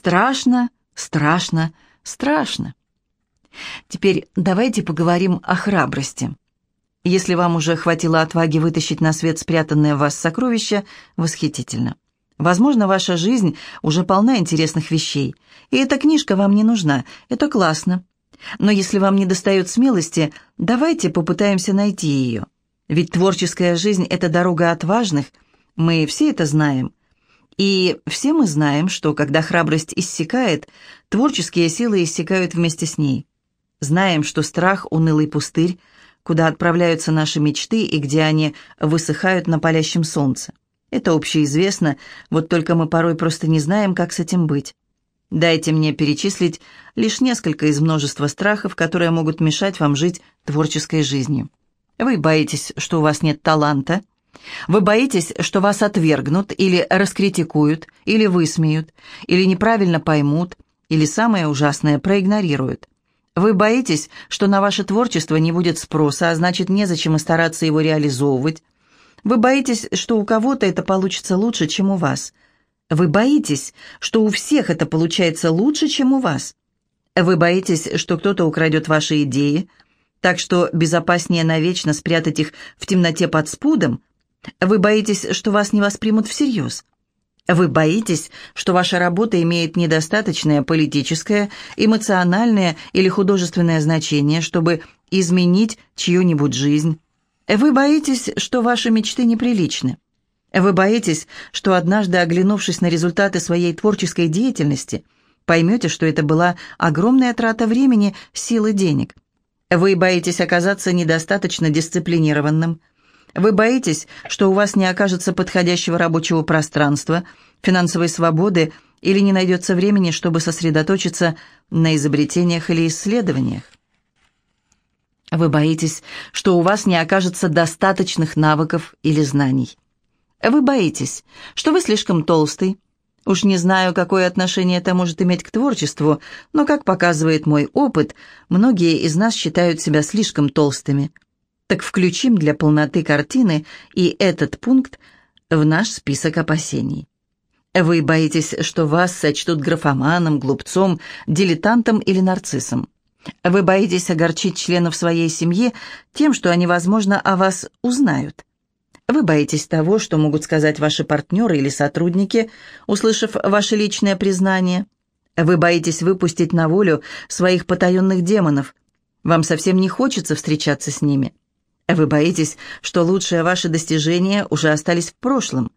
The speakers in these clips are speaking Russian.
Страшно, страшно, страшно. Теперь давайте поговорим о храбрости. Если вам уже хватило отваги вытащить на свет спрятанное в вас сокровище, восхитительно. Возможно, ваша жизнь уже полна интересных вещей, и эта книжка вам не нужна, это классно. Но если вам не достает смелости, давайте попытаемся найти ее. Ведь творческая жизнь – это дорога отважных, мы все это знаем. И все мы знаем, что когда храбрость иссякает, творческие силы иссякают вместе с ней. Знаем, что страх – унылый пустырь, куда отправляются наши мечты и где они высыхают на палящем солнце. Это общеизвестно, вот только мы порой просто не знаем, как с этим быть. Дайте мне перечислить лишь несколько из множества страхов, которые могут мешать вам жить творческой жизнью. Вы боитесь, что у вас нет таланта. Вы боитесь, что вас отвергнут или раскритикуют, или высмеют, или неправильно поймут, или самое ужасное проигнорируют. Вы боитесь, что на ваше творчество не будет спроса, а значит, незачем и стараться его реализовывать. Вы боитесь, что у кого-то это получится лучше, чем у вас. Вы боитесь, что у всех это получается лучше, чем у вас. Вы боитесь, что кто-то украдет ваши идеи, так что безопаснее навечно спрятать их в темноте под спудом. Вы боитесь, что вас не воспримут всерьез. Вы боитесь, что ваша работа имеет недостаточное политическое, эмоциональное или художественное значение, чтобы изменить чью-нибудь жизнь. Вы боитесь, что ваши мечты неприличны. Вы боитесь, что однажды, оглянувшись на результаты своей творческой деятельности, поймете, что это была огромная трата времени, сил и денег. Вы боитесь оказаться недостаточно дисциплинированным. Вы боитесь, что у вас не окажется подходящего рабочего пространства, финансовой свободы или не найдется времени, чтобы сосредоточиться на изобретениях или исследованиях. Вы боитесь, что у вас не окажется достаточных навыков или знаний. Вы боитесь, что вы слишком толстый. Уж не знаю, какое отношение это может иметь к творчеству, но, как показывает мой опыт, многие из нас считают себя слишком толстыми – так включим для полноты картины и этот пункт в наш список опасений. Вы боитесь, что вас сочтут графоманом, глупцом, дилетантом или нарциссом. Вы боитесь огорчить членов своей семьи тем, что они, возможно, о вас узнают. Вы боитесь того, что могут сказать ваши партнеры или сотрудники, услышав ваше личное признание. Вы боитесь выпустить на волю своих потаенных демонов. Вам совсем не хочется встречаться с ними. Вы боитесь, что лучшие ваши достижения уже остались в прошлом.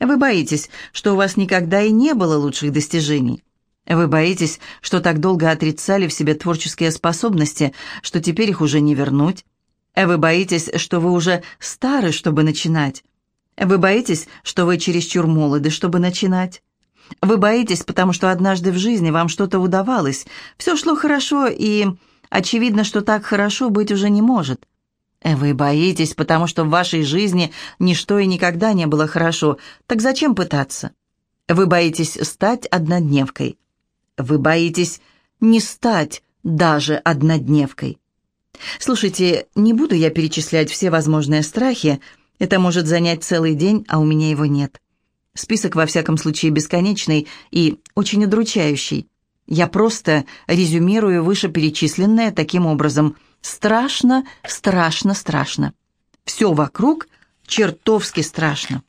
Вы боитесь, что у вас никогда и не было лучших достижений. Вы боитесь, что так долго отрицали в себе творческие способности, что теперь их уже не вернуть. Вы боитесь, что вы уже стары, чтобы начинать. Вы боитесь, что вы чересчур молоды, чтобы начинать. Вы боитесь, потому что однажды в жизни вам что-то удавалось, все шло хорошо, и очевидно, что так хорошо быть уже не может. Вы боитесь, потому что в вашей жизни ничто и никогда не было хорошо. Так зачем пытаться? Вы боитесь стать однодневкой. Вы боитесь не стать даже однодневкой. Слушайте, не буду я перечислять все возможные страхи. Это может занять целый день, а у меня его нет. Список, во всяком случае, бесконечный и очень удручающий. Я просто резюмирую вышеперечисленное таким образом – Страшно, страшно, страшно. Все вокруг чертовски страшно.